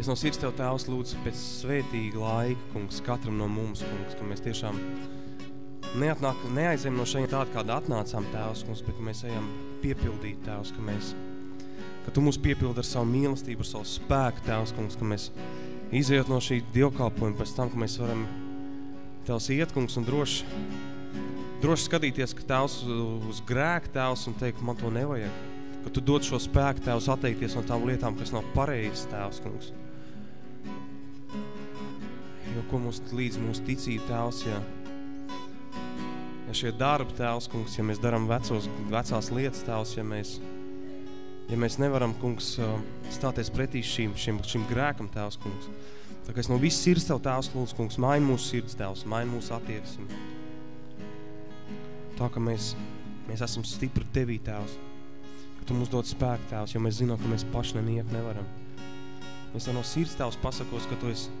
Es no sirds Tev, Tēvs, lūdzu pēc svētīga laika, kungs, katram no mums, kungs, ka mēs tiešām neatnāk, neaizem no šeit tādu, kādu atnācām, Tēvs, kungs, bet ka mēs ejam piepildīt, Tēvs, ka mēs, ka Tu mūs piepildi ar savu mīlestību, ar savu spēku, Tēvs, kungs, ka mēs izējot no šī dievkalpojuma pēc tam, ka mēs varam Tēvs iet, kungs, un droši, droši skatīties, ka Tēvs uz grēku, Tēvs, un teikt, man to nevajag. Ka Tu dod šo spēku, Tēvs, atteikties no tām lietām, kas nav pareizes, Tēvs, kungs ko mums līdz mūsu ticība tēvs, ja, ja šie darbi tēvs, kungs, ja mēs daram vecos, vecās lietas tēvs, ja mēs, ja mēs nevaram, kungs, stāties pretī šim, šim, šim grēkam tēvs, kungs, tā kā es no viss sirds tev tēvs lūdzu, kungs, maini mūsu sirds tēvs, maini mūsu attieksmi. Tā, ka mēs, mēs esam stipri tevī tēvs, ka tu mums dod spēku tēvs, jo mēs zinām, ka mēs paši neniek nevaram. Es no sirds tēvs pasakos, ka tu esi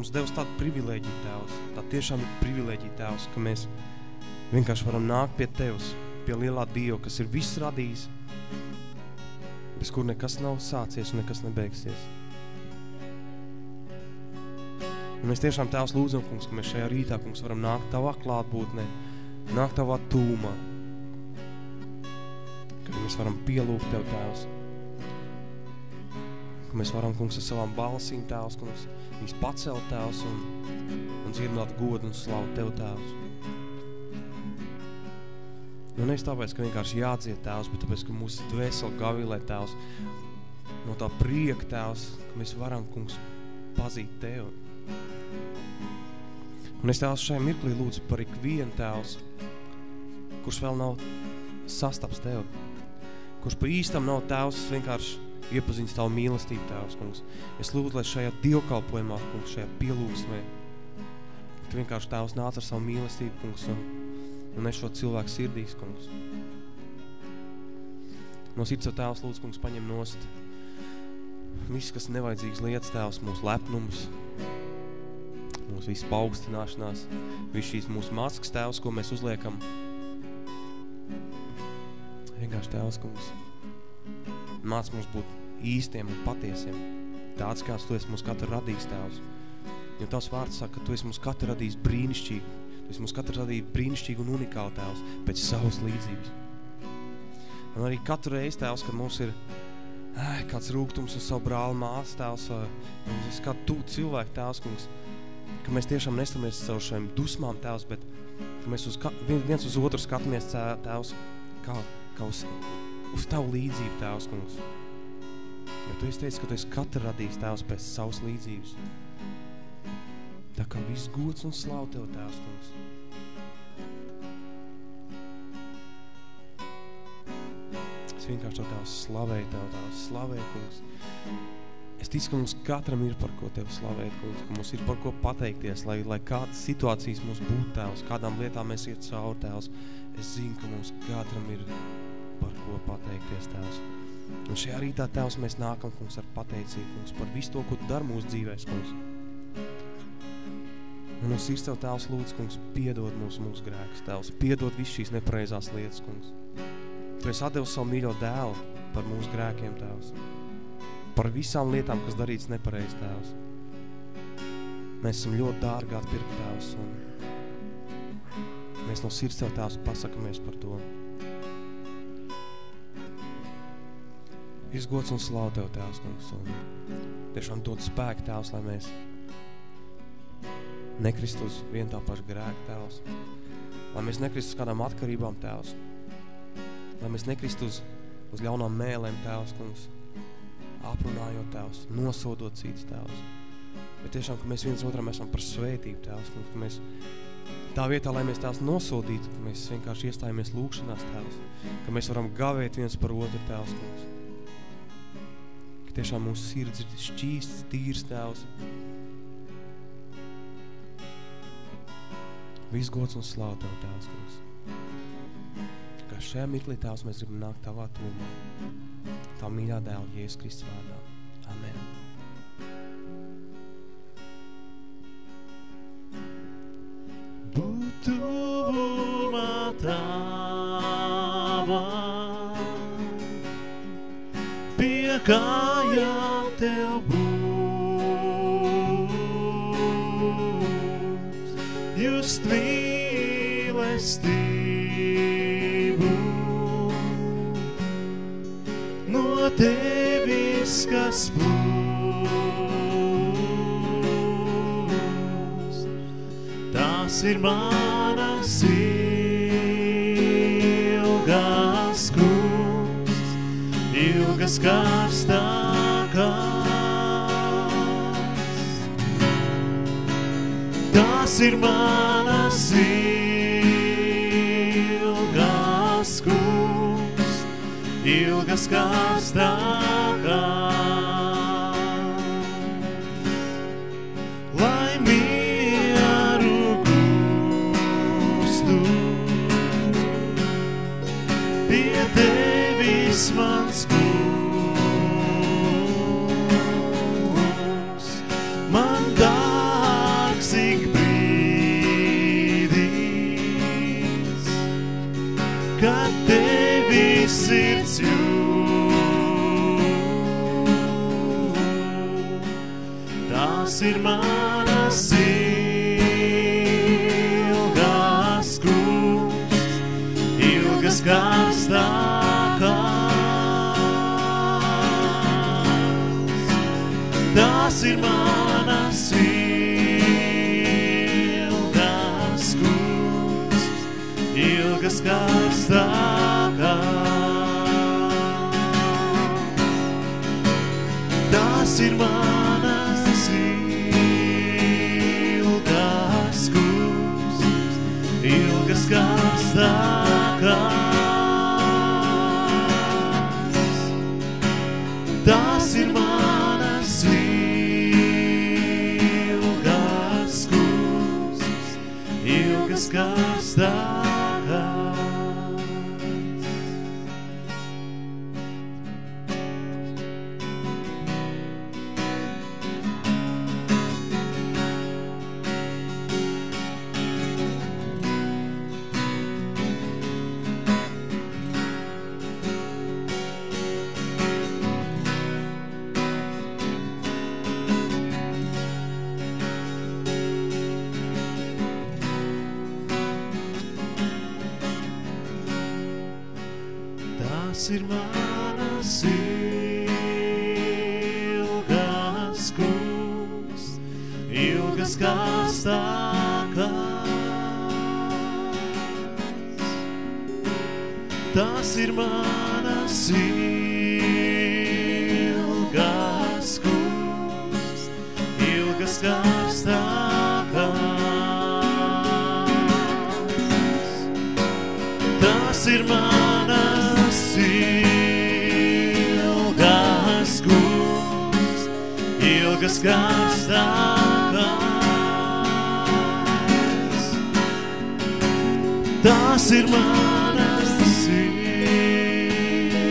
mums devis tādu privilēģiju tēvs, tā tiešām ir privilēģija tēvs, ka mēs vienkārši varam nākt pie Tevs, pie lielā Dieva, kas ir viss radījis, bez kur nekas nav sācies un nekas nebeigsies. Un mēs tiešām Tēvs lūdzam, kungs, ka mēs šajā rītā, kungs, varam nākt Tavā klātbūtnē, nākt Tavā tūmā, ka mēs varam pielūgt Tev, Tēvs, ka mēs varam, kungs, ar savām balsīm, Tēvs, kungs, viņas pacelt, Tēvs, un, un dzirdināt godu un slavu Tev, Tēvs. Nu, nevis tāpēc, ka vienkārši jādzied, Tēvs, bet tāpēc, ka mūsu dvēseli gavilē, Tēvs, no tā prieka, Tēvs, ka mēs varam, kungs, pazīt Tev. Un es, Tēvs, šajā mirklī lūdzu par ikvienu, Tēvs, kurš vēl nav sastaps Tev, kurš pa īstam nav Tēvs vienkārši iepazīst tavu mīlestību, Tēvs, kungs. Es lūdzu, lai šajā dievkalpojumā, kungs, šajā pielūgsmē, tu vienkārši Tēvs nāc ar savu mīlestību, kungs, un, un es šo cilvēku sirdīs, kungs. No sirds savu Tēvs, lūdzu, kungs, paņem nost viss, kas nevajadzīgs lietas, Tēvs, mūsu lepnums, mūsu visu paaugstināšanās, viss šīs mūsu maskas, Tēvs, ko mēs uzliekam. Vienkārši Tēvs, kungs, māc mums būt īstiem un patiesiem. Tāds, kāds tu esi mums katru radījis, Tēvs. Jo tavs vārds saka, ka tu esi mums katru radījis brīnišķīgi. Tu esi mums katru radījis brīnišķīgi un unikāli, Tēvs, pēc savas līdzības. Un arī katru reizi, Tēvs, kad mums ir ai, kāds rūgtums uz savu brāli māsu, Tēvs, es kādu tu cilvēku, Tēvs, kungs, ka mēs tiešām nestamies caur šiem dusmām, Tēvs, bet ka mēs uz, viens uz otru skatāmies, Tēvs, kā, kā uz, uz tavu līdzību, Tēvs, kungs. Jo tu esi teicis, ka tu esi katru radījis Tēvs pēc savas līdzības. Tā kā viss gods un slavu Tev, Tēvs, kungs. Es vienkārši Tev, Tēvs, slavēju Tev, Tēvs, slavēju, kungs. Es ticu, ka mums katram ir par ko Tev slavēt, kungs, ka mums ir par ko pateikties, lai, lai kādas situācijas mums būtu, Tēvs, kādām lietām mēs iet cauri, Tēvs. Es zinu, ka mums katram ir par ko pateikties, Tēvs. Un šajā rītā, Tēvs, mēs nākam, kungs, ar pateicību, kungs, par visu to, ko Tu dari mūsu dzīvēs, kungs. Un mums ir Tev, Tēvs, lūdzu, kungs, piedod mūsu, mūsu grēkus, Tēvs, piedod visu šīs nepareizās lietas, kungs. Tu esi atdevis savu mīļo dēlu par mūsu grēkiem, Tēvs. Par visām lietām, kas darīts nepareizi, Tēvs. Mēs esam ļoti dārgi atpirkt, Tēvs, un mēs no sirds Tev, Tēvs, pasakamies par to. Izgods un slavu Tev, Tēvs, kungs, un tiešām dod spēku, Tēvs, lai mēs nekrist uz vien tā paša grēka, Tēvs. Lai mēs nekrist uz kādām atkarībām, Tēvs. Lai mēs nekrist uz, uz ļaunām mēlēm, Tēvs, kungs. Aprunājot, Tēvs, nosodot cits, Tēvs. Bet tiešām, ka mēs viens otram esam par svētību, Tēvs, kungs, ka mēs tā vietā, lai mēs tās nosodītu, ka mēs vienkārši iestājamies lūkšanās, Tēvs. Ka mēs varam gavēt viens par otru, Tēvs, kungs ka tiešām mūsu sirds ir šķīsts, tīrs tēvs. Viss gods un slāv Tev, Tēvs, kungs. Kā šajā mirklī, Tēvs, mēs gribam nākt Tavā tūmā. Tā mīļā dēla, Jēzus Kristus vārdā. Amen. Būt tuvumā Tavā kājām tev būs. Jūs mīlestību no tevis, kas būs. Tās ir manas ilgas karstākās. Tas ir manas ilgas kungs, ilgas karstākās. Ilgas kungs, Tas ir manas ilgas kungs, ilgas karstākās. Tas ir manas ilgas ilgas karstākās. Tas ir manas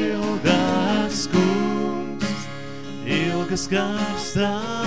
ilgas kungs, ilgas karstākās.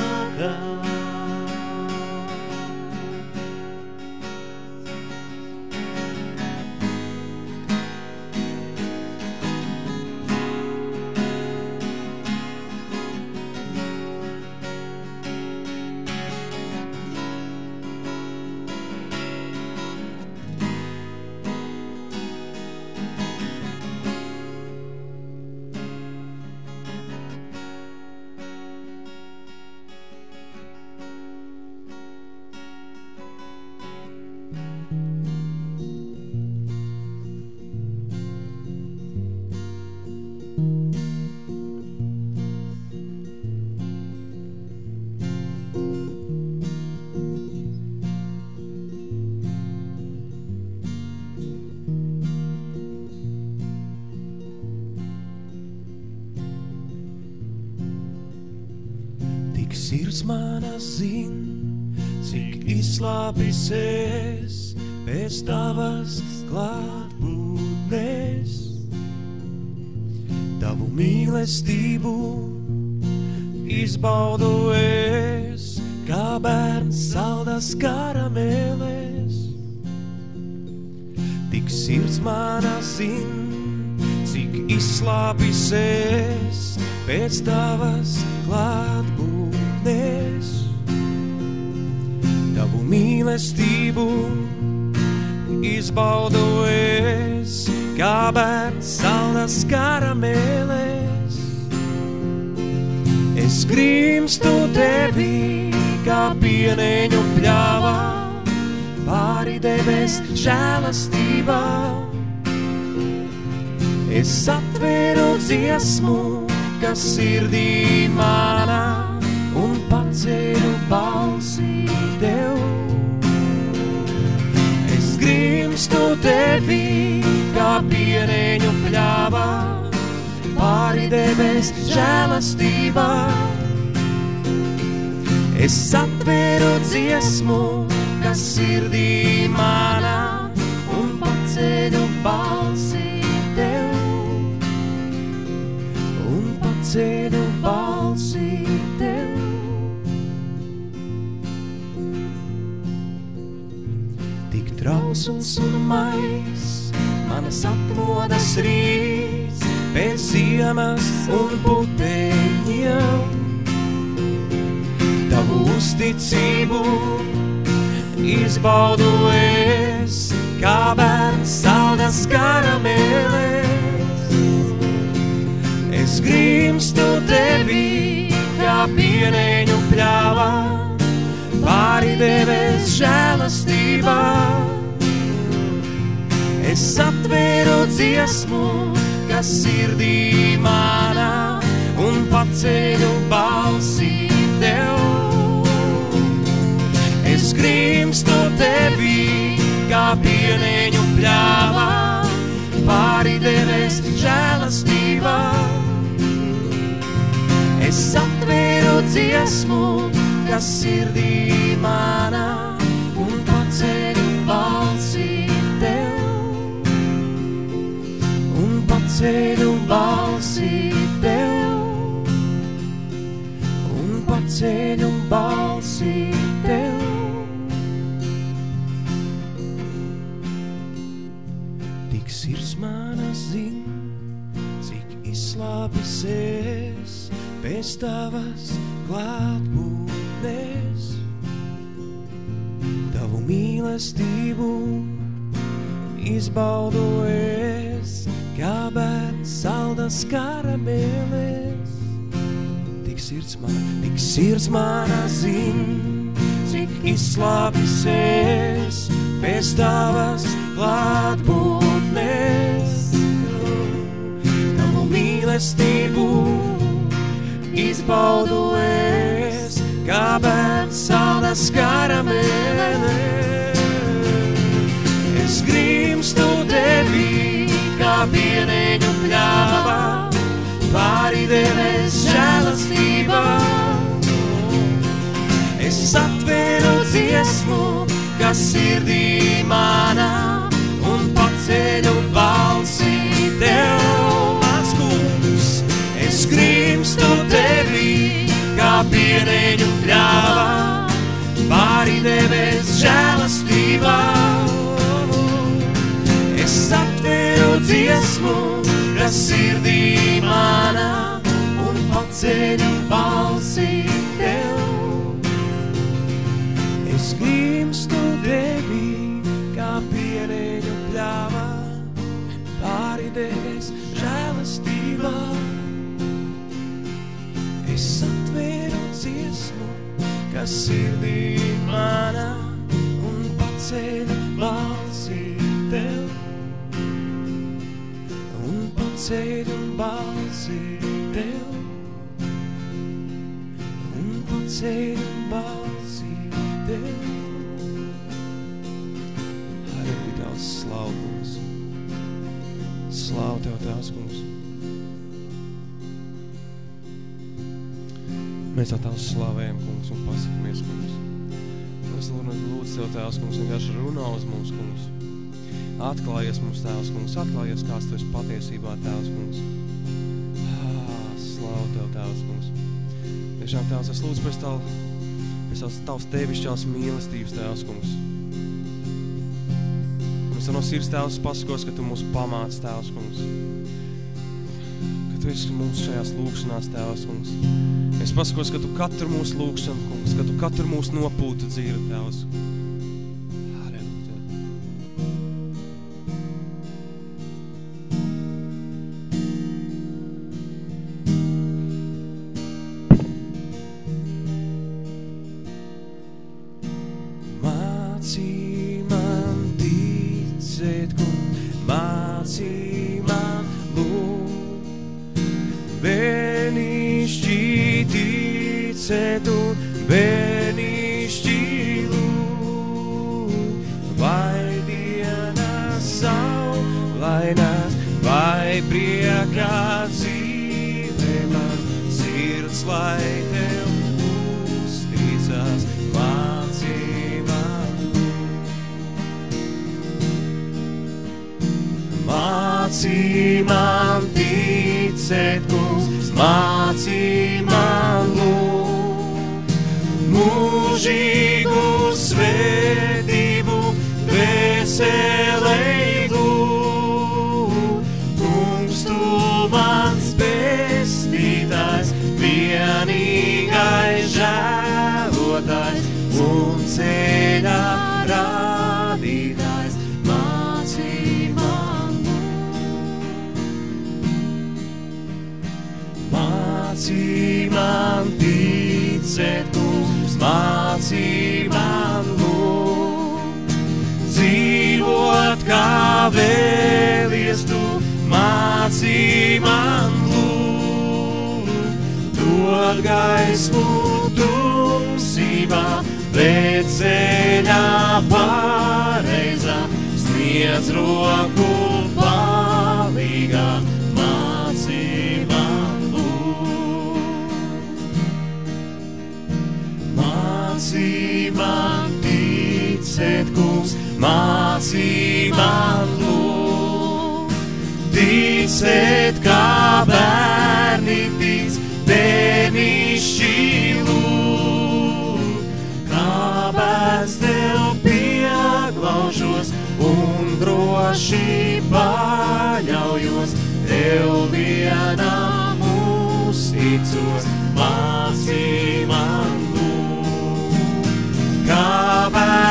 Sirds mana zin, cik izslāpis es pēc tavas klātbūtnes. Tavu mīlestību izbaudu es, kā bērns saldas karamēlēs. Tik sirds mana zin, cik izslāpis es pēc tavas klātbūtnes. Mīlestību izbaudu es, kā bērns saldas karamēlēs. Es grimstu tevī, kā pieneņu pļāvā, pāri debes žēlastībā. Es atveru dziesmu, kas sirdī manā, un paceļu balsī tev. Grimstu tevī, kā pierēņu pļāvā, pāri debes žēlastībā. Es atveru dziesmu, kas sirdī manā, un paceļu balsī tev. Un paceļu balsī tev. Trausls un mais, manas atmodas rīts, pēc ziemas un puteņiem. Tavu uzticību izbaudu es, kā bērns saldas karameles. Es grimstu tevī, kā pieneņu pļāvā, pāri debes žēlastībā. Es atvēru dziesmu, kas sirdī manā, un paceļu balsī tev. Es grimstu tevī, kā pieneņu pļāvā, pāri debes žēlastībā. Es atvēru dziesmu, kas sirdī manā, un paceļu balsī tev. Un paceļu balsī tev. Un paceļu balsī tev. Tik sirds mana zin, cik izslāpis es pēc tavas klātbūtnes. Tavu mīlestību izbaudu es, kā bērns saldas karameles. Tik sirds mana, tik sirds mana zin, cik izslāpis es pēc tavas klātbūtnes. Tavu mīlestību izbaudu es, kā bērns saldas karameles. Es grimstu tevī, kā pieneņu pļāvā, pāri debes žēlastībā. Es atvēru dziesmu, kas sirdī manā, un paceļu balsī tev, mans kungs. Es grimstu tevī, kā pieneņu pāri debes žēlastībā. Es atvēru dziesmu, kas sirdī manā, un paceļu balsī tev. Es grimstu tevī, kā pierēņu pļāvā, pāri debes žēlastībā. Es atvēru dziesmu, kas sirdī manā, un paceļu balsī tev. Un paceļu balsī tev. Un paceļu balsī tev. Halleluja, Tavs slavu, kungs. Slavu Tev, Tavs, kungs. Mēs tā Tavs slavējam, kungs, un pasakamies, kungs. Mēs lūdzu Tev, Tavs, kungs, vienkārši runā uz mums, kungs. Atklājies mums, Tēvs, kungs, atklājies, kāds Tu esi patiesībā, Tēvs, kungs. Ah, slavu Tev, Tēvs, kungs. Tiešām, Tēvs, es lūdzu pēc Tavu, pēc tavs tevišķās mīlestības, Tēvs, kungs. Es no sirds, Tēvs, pasakos, ka Tu mūs pamāc, Tēvs, kungs. Ka Tu esi mums šajās lūkšanās, Tēvs, kungs. Es pasakos, ka Tu katru mūsu lūkšanu, kungs, ka Tu katru mūsu nopūtu dzīvi, Tēvs. Mācī man ticēt, kungs, mācī man lūgt, mūžīgu svētību veselei lūgt. Kungs, tu mans pestītājs, vienīgais žēlotājs un ceļā ticēt, kungs, mācī man lūgt. Dzīvot kā vēlies tu, mācī man lūgt. Dod gaismu tumsībā, bet ceļā pareizā, sniedz roku palīgā, Mācī man ticēt, kungs, mācī man lūgt. Ticēt, kā bērni tic, bērnišķi lūgt. Kā bērns tev pieglaužos un droši paļaujos, tev vienam uzticos,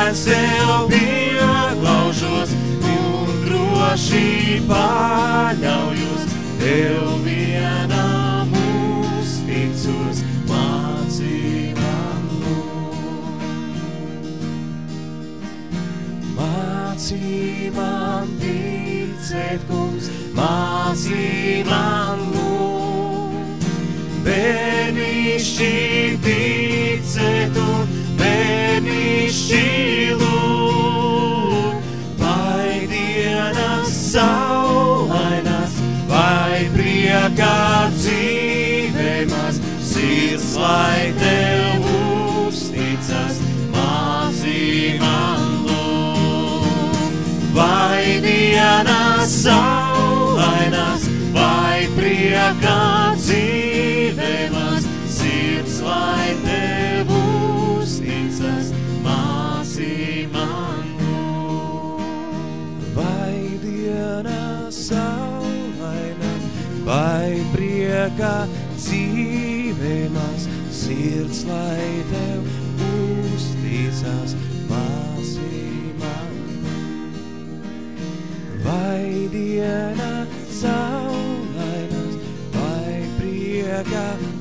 Bērns tev pieglaužos un droši paļaujos, tev vienam uzticos, mācī man lūgt. Mācī man ticēt, kungs, lai tev uzticas, mācī man lūgt. Vai dienas saulainas, vai priekā dzīvē maz, sirds lai tev uzticas, mācī man lūgt. Vai dienas saulaina, vai priekā dzīvē maz, sirds lai tev uzticas, mācī man Vai diena saulainas, vai priekā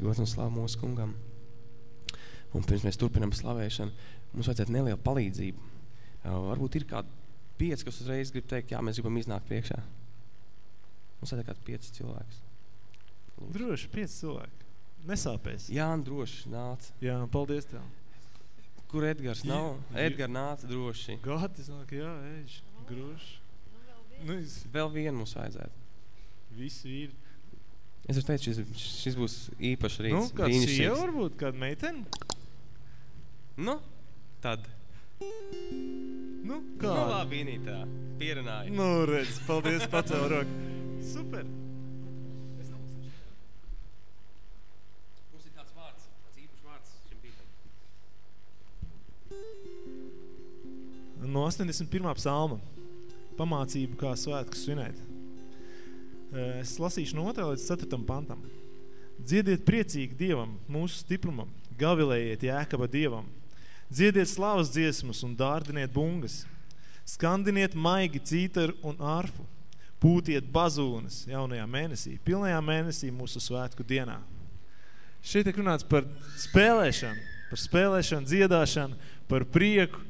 Viss gods un slāv mūsu kungam. Un pirms mēs turpinam slavēšanu, mums vajadzētu nelielu palīdzību. Varbūt ir kādi pieci, kas uzreiz grib teikt, jā, mēs gribam iznākt priekšā. Mums vajadzētu kāds pieci cilvēks. Lūdzu. Droši, pieci cilvēki. Nesāpēs. Jāni droši nāca. Jā, paldies tev. Kur Edgars Jā, nav? jā. Edgar nāca droši. Gati nāk, jā, eģi, gruši. Nu, Vēl vienu mums vajadzētu. visi ir. Es jau teicu, šis, šis būs īpašs Nu, rīts. kāds brīnišķīgs. sieva varbūt, kāda meitene? Nu, tad. Nu, Nu, kāda? labi, Inītā. Pierunāju. Nu, redz, paldies, pacēl roku. Super. No 81. psalma. Pamācību, kā svētku svinēt. Eh, Es lasīšu no 2. līdz 4. pantam. Dziediet priecīgi Dievam, mūsu stiprumam, gavilējiet Jēkaba Dievam. Dziediet slavas dziesmas un dārdiniet bungas. Skandiniet maigi cītaru un ārfu. Pūtiet bazūnas jaunajā mēnesī, pilnajā mēnesī mūsu svētku dienā. Šeit tiek runāts par spēlēšanu, par spēlēšanu, dziedāšanu, par prieku,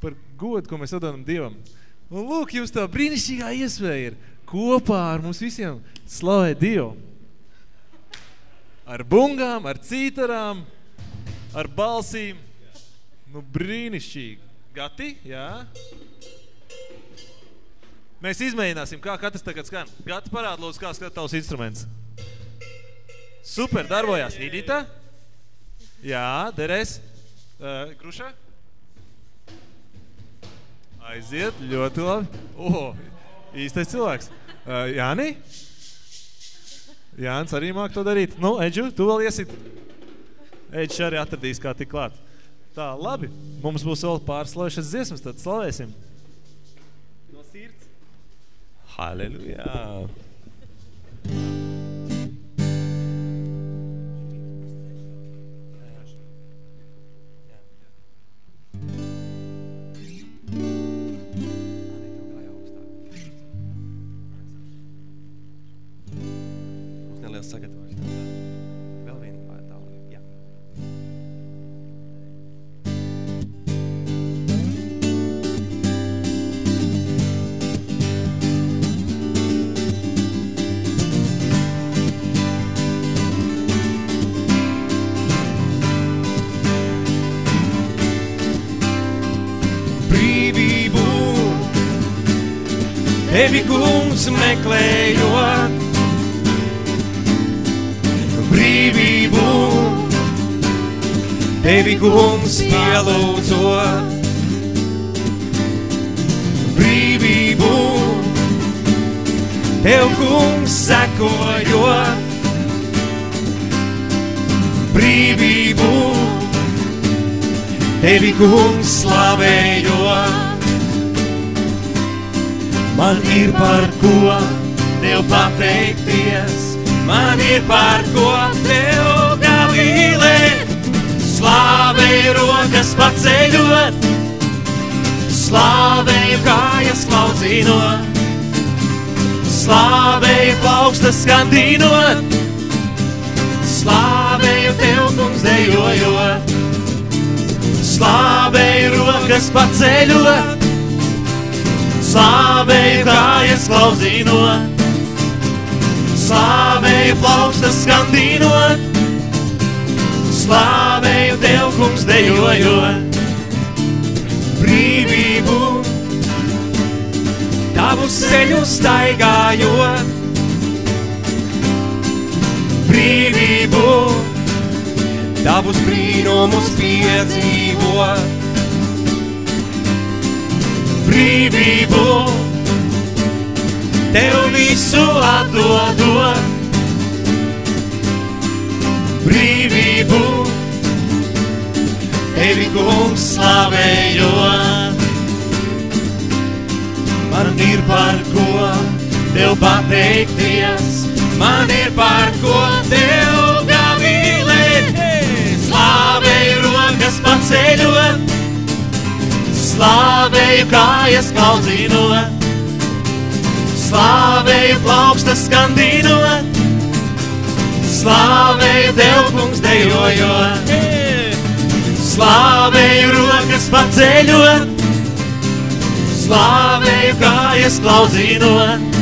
par godu, ko mēs atdodam Dievam. Un lūk, jums tā brīnišķīgā iespēja ir kopā ar mums visiem slavēt Dievu. Ar bungām, ar cītarām, ar balsīm. Nu, brīnišķīgi. Gati? Jā. Mēs izmēģināsim, kā katrs tagad skan. Gati parāda, lūdzu, kā skat tavs instruments. Super, darbojās. Idita? Jā, derēs. Uh, Kruša? Aiziet, ļoti labi. O, īstais cilvēks. Uh, Jāni? Jānis arī māk to darīt. Nu, Edžu, tu vēl iesit. Edžs arī atradīs, kā tik klāt. Tā, labi. Mums būs vēl pārslavēšanas dziesmas, tad slavēsim. No sirds. Halleluja! Mums neliels sagatavošanās. Vēl viena pār tālāk. Jā. brīvību. Tevi kungs meklējot, Tevi kungs pielūdzot, brīvību. Tev kungs sekojot, brīvību. Tevi kungs slavējot, man ir par ko Tev pateikties, man ir par ko Tev galīlēt. Slāvēju rokas paceļot, slāvēju kājas klaudzinot, slāvēju plaukstas skandinot, slāvēju Tev kungs dejojot. Slāvēju rokas paceļot, slāvēju kājas klauzinot, slāvēju plaukstas skandinot, slāvēju Tev, kungs, dejojot. Brīvību, Tavus ceļus staigājot, brīvību, Tavus brīnumus piedzīvot, brīvību, Tev visu atdodot, brīvību, Tevi kungs slavējot. Man ir par ko Tev pateikties, man ir par ko Tev gavilēt. Slāvēju rokas paceļot, slāvēju kājas kaudzinot, slāvēju plaukstas skandinot, slāvēju Tev kungs dejojot, slāvēju rokas paceļot, slāvēju kājas klaudzinot,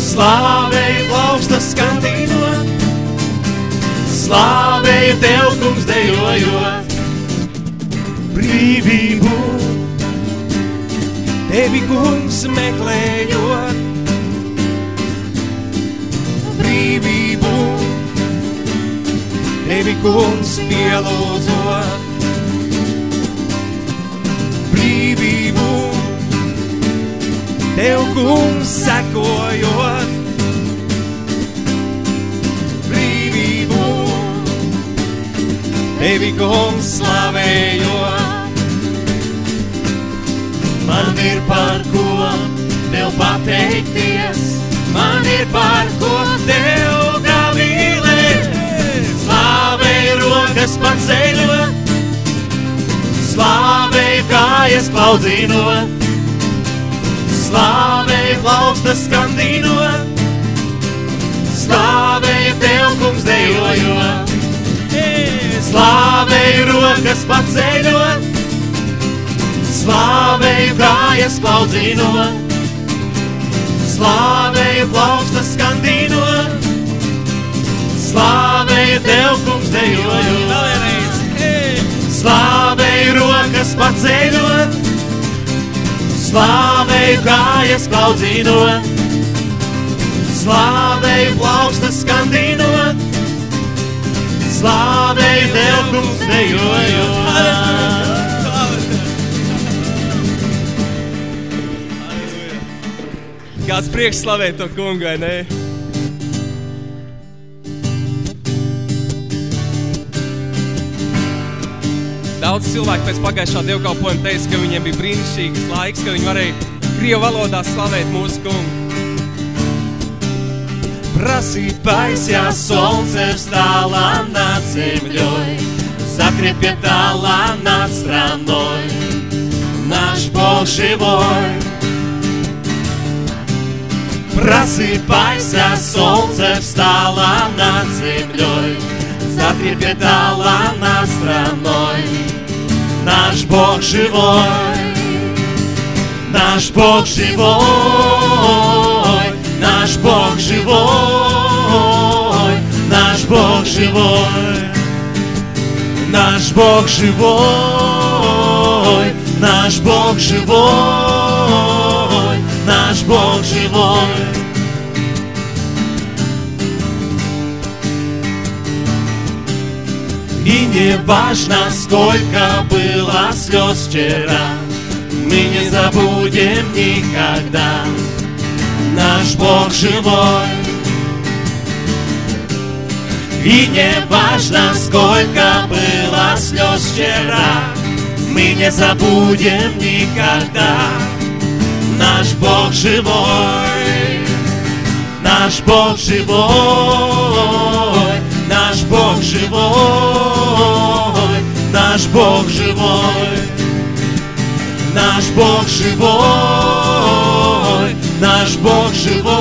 slāvēju plaukstas skandinot, slāvēju Tev, kungs, dejojot. Brīvību, Tevi, kungs, meklējot. Brīvību, Tevi, kungs, pielūdzot. Brīvību, Tev, kungs, sekojot. Brīvību, Tevi, kungs, slavējot. Man ir par ko Tev pateikties, man ir par ko Tev audzino, slāvēja plauksta skandino, slāvēja tev, kungs, dejojo, slāvēja rokas paceļo, slāvēja kājas paudzino, slāvēja plauksta skandino, slāvēja tev, kungs, dejojo, slāvēja rokas paceļot, slāvēju kājas klaudzinot, slāvēju plaukstas skandinot, slāvēju tev, kungs, dejojot. Kāds prieks slavēt to kungu, vai ne? Daudz cilvēku pēc pagājušā dievkalpojuma teica, ka viņiem bija brīnišķīgs laiks, ka viņi varēja Krievu valodā slavēt mūsu kungu. Просыпайся, солнце встало над землей, Закрепетало над страной, Наш Бог живой. Просыпайся, солнце встало над землей, Затрепетало над страной, Наш Бог живой, наш Бог живой, наш Бог живой, наш Бог живой, наш Бог живой, наш Бог живой, наш Бог живой. Не важно, сколько было слез вчера, Мы не забудем никогда. Наш Бог живой. И не важно, сколько было слез вчера, Мы не забудем никогда. Наш Бог живой, наш Бог живой, наш Бог живой, Бог живой, наш Бог живой, наш Бог живой,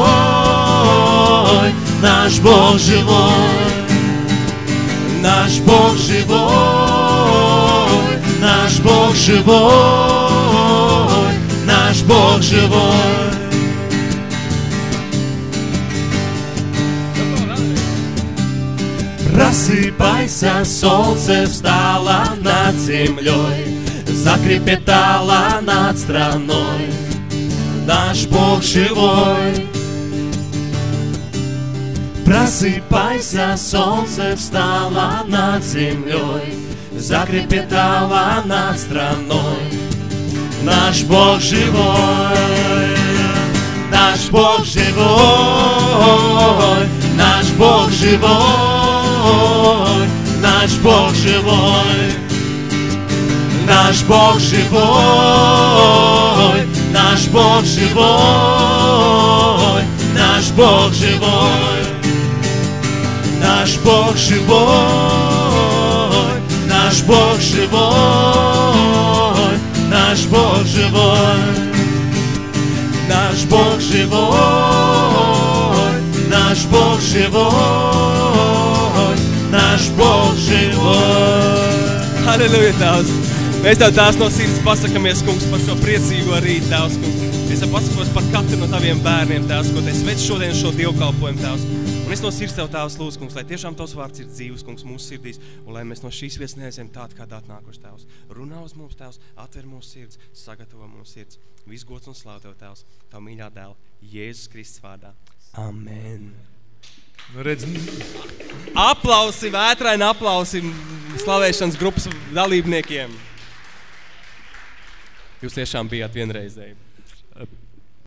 наш Бог живой, наш Бог живой, наш Бог живой, наш Бог живой. Просыпайся, солнце встало над землей, Закрепетало над страной. Наш Бог живой. Просыпайся, солнце встало над землей, Закрепетало над страной. Наш Бог живой, наш Бог живой, наш Бог живой, наш Бог живой, наш Бог живой, наш Бог живой, наш Бог живой, наш Бог живой, наш Бог живой, наш Бог живой, наш Бог живой, наш Бог живой, nasz Boży vārds. Halleluja, Tēvs! Mēs Tev, Tēvs, no sirds pasakamies, Kungs, par šo priecīgo rītu, Tēvs, Kungs. Es Tev pasakos par katru no Taviem bērniem, Tēvs, ko Tev sveic šodien šo dievkalpojumu, Tēvs. Un es no sirds Tev, Tēvs, lūdzu, Kungs, lai tiešām Tavs vārds ir dzīvs, Kungs, mūsu sirdīs, un lai mēs no šīs vietas neesam tādi, kādā atnākuši, Tēvs. Runā uz mums, Tēvs, atver mūsu sirds, sagatavo mūsu sirds. Viss gods un slāv Tev, Tēvs, Tavu mīļā dēla, Jēzus Kristus vārdā. Amen. Amen. Nu, redz, Aplausi, vētraini aplausi slavēšanas grupas dalībniekiem. Jūs tiešām bijāt vienreizēji.